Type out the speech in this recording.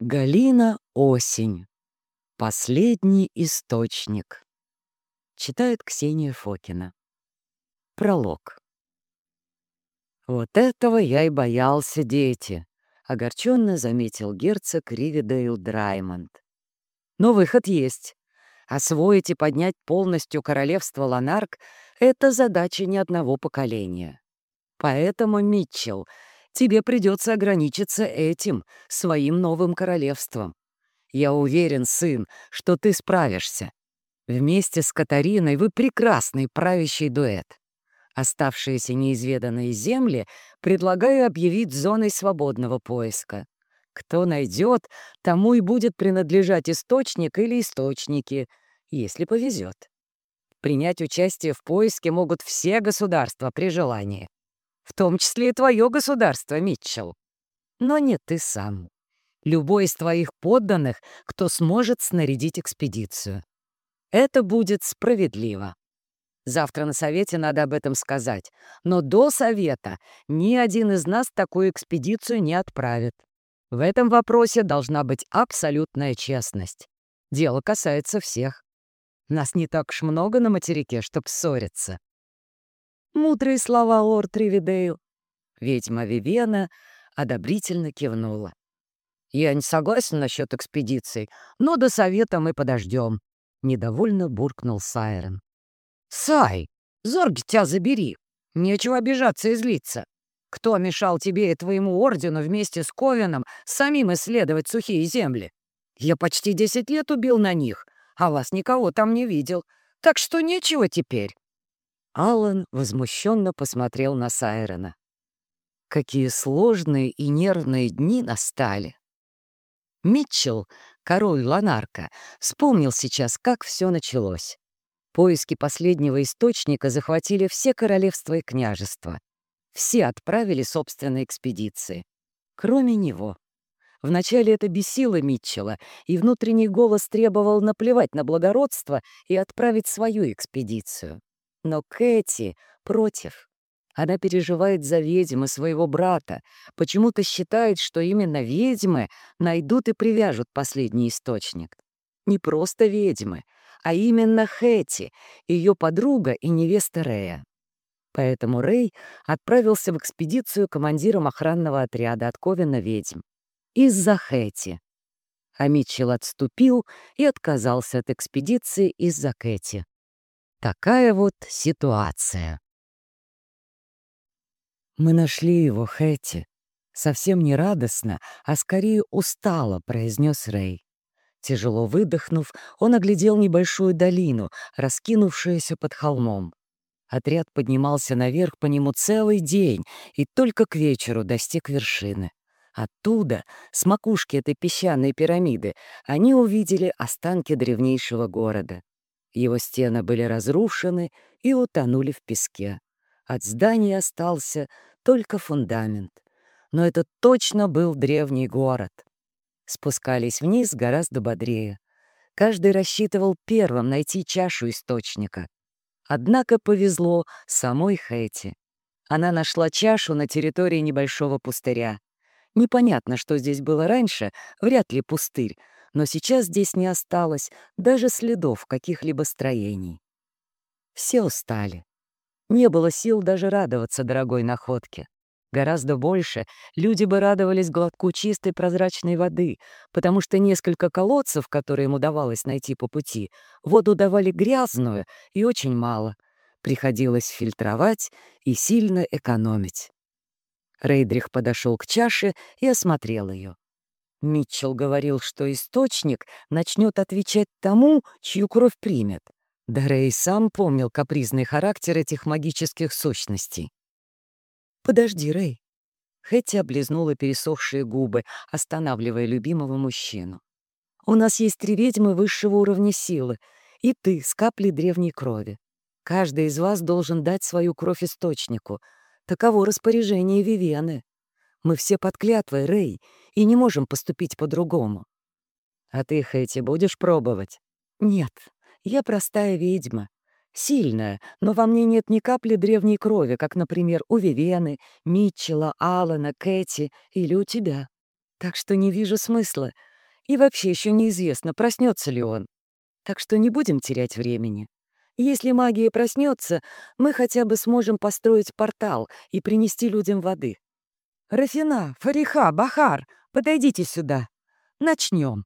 Галина Осень. Последний источник. Читает Ксения Фокина. Пролог. «Вот этого я и боялся, дети», — огорченно заметил герцог Ривидейл Драймонд. «Но выход есть. Освоить и поднять полностью королевство Ланарк — это задача ни одного поколения. Поэтому, Митчелл, тебе придется ограничиться этим, своим новым королевством. Я уверен, сын, что ты справишься. Вместе с Катариной вы прекрасный правящий дуэт. Оставшиеся неизведанные земли предлагаю объявить зоной свободного поиска. Кто найдет, тому и будет принадлежать источник или источники, если повезет. Принять участие в поиске могут все государства при желании в том числе и твое государство, Митчелл. Но не ты сам. Любой из твоих подданных, кто сможет снарядить экспедицию. Это будет справедливо. Завтра на совете надо об этом сказать. Но до совета ни один из нас такую экспедицию не отправит. В этом вопросе должна быть абсолютная честность. Дело касается всех. Нас не так уж много на материке, чтоб ссориться. Мудрые слова, лорд Ривидейл. Ведьма Вивена одобрительно кивнула. «Я не согласен насчет экспедиции, но до совета мы подождем», — недовольно буркнул Сайрон. «Сай, зорги тебя забери. Нечего обижаться и злиться. Кто мешал тебе и твоему ордену вместе с Ковином самим исследовать сухие земли? Я почти десять лет убил на них, а вас никого там не видел. Так что нечего теперь». Алан возмущенно посмотрел на Сайрона. Какие сложные и нервные дни настали. Митчелл, король Ланарка, вспомнил сейчас, как все началось. Поиски последнего источника захватили все королевства и княжества. Все отправили собственные экспедиции. Кроме него. Вначале это бесило Митчелла, и внутренний голос требовал наплевать на благородство и отправить свою экспедицию. Но Кэти против. Она переживает за ведьмы своего брата, почему-то считает, что именно ведьмы найдут и привяжут последний источник. Не просто ведьмы, а именно Хэти, ее подруга и невеста Рея. Поэтому Рэй отправился в экспедицию командиром охранного отряда от Ковина ведьм. Из-за Хэти. А Митчелл отступил и отказался от экспедиции из-за Кэти. Такая вот ситуация. «Мы нашли его, Хэти. Совсем не радостно, а скорее устало», — произнес Рэй. Тяжело выдохнув, он оглядел небольшую долину, раскинувшуюся под холмом. Отряд поднимался наверх по нему целый день и только к вечеру достиг вершины. Оттуда, с макушки этой песчаной пирамиды, они увидели останки древнейшего города. Его стены были разрушены и утонули в песке. От здания остался только фундамент. Но это точно был древний город. Спускались вниз гораздо бодрее. Каждый рассчитывал первым найти чашу источника. Однако повезло самой Хэти. Она нашла чашу на территории небольшого пустыря. Непонятно, что здесь было раньше, вряд ли пустырь, но сейчас здесь не осталось даже следов каких-либо строений. Все устали. Не было сил даже радоваться дорогой находке. Гораздо больше люди бы радовались глотку чистой прозрачной воды, потому что несколько колодцев, которые им удавалось найти по пути, воду давали грязную и очень мало. Приходилось фильтровать и сильно экономить. Рейдрих подошел к чаше и осмотрел ее. Митчелл говорил, что источник начнет отвечать тому, чью кровь примет. Да Рэй сам помнил капризный характер этих магических сущностей. «Подожди, Рэй». Хэтти облизнула пересохшие губы, останавливая любимого мужчину. «У нас есть три ведьмы высшего уровня силы, и ты с каплей древней крови. Каждый из вас должен дать свою кровь источнику. Таково распоряжение Вивены. Мы все под клятвой, Рэй, и не можем поступить по-другому. А ты, Хэти, будешь пробовать? Нет, я простая ведьма. Сильная, но во мне нет ни капли древней крови, как, например, у Вивены, Митчелла, Алана, Кэти или у тебя. Так что не вижу смысла. И вообще еще неизвестно, проснется ли он. Так что не будем терять времени. Если магия проснется, мы хотя бы сможем построить портал и принести людям воды. Рафина, Фариха, Бахар, подойдите сюда. Начнем.